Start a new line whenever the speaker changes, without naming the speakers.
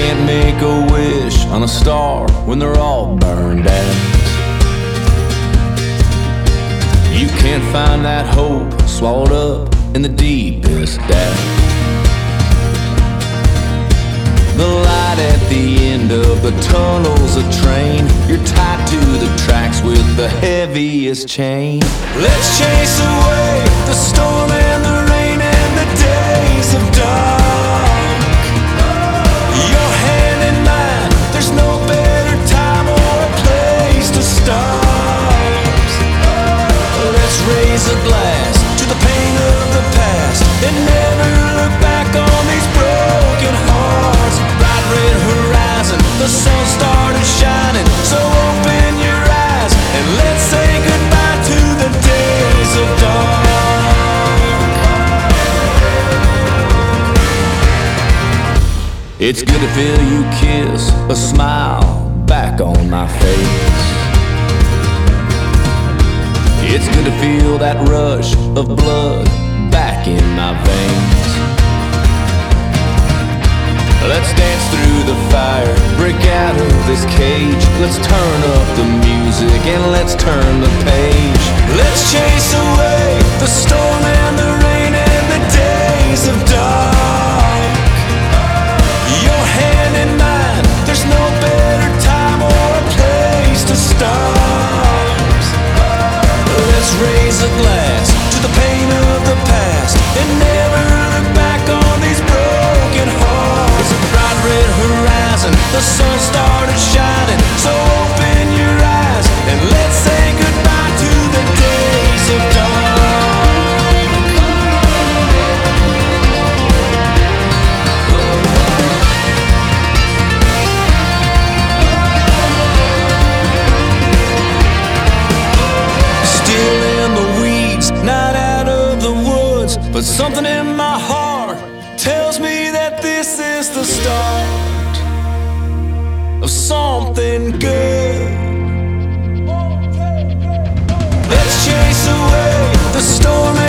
Can't make a wish on a star when they're all burned out. You can't find that hope swallowed up in the deepest doubt. The light at the end of the tunnel's a train. You're tied to the tracks with the heaviest chain. Let's chase away the storm It's good to feel you kiss a smile back on my face. It's good to feel that rush of blood back in my veins. Let's dance through the fire, break out of this cage. Let's turn up the music and let's turn the page. Let's chase away the storm Glass to the pain of the past and never look back on these broken hearts. Bright red horizon, the sun started shining, something in my heart tells me that this is the start of something good. Let's chase away the storm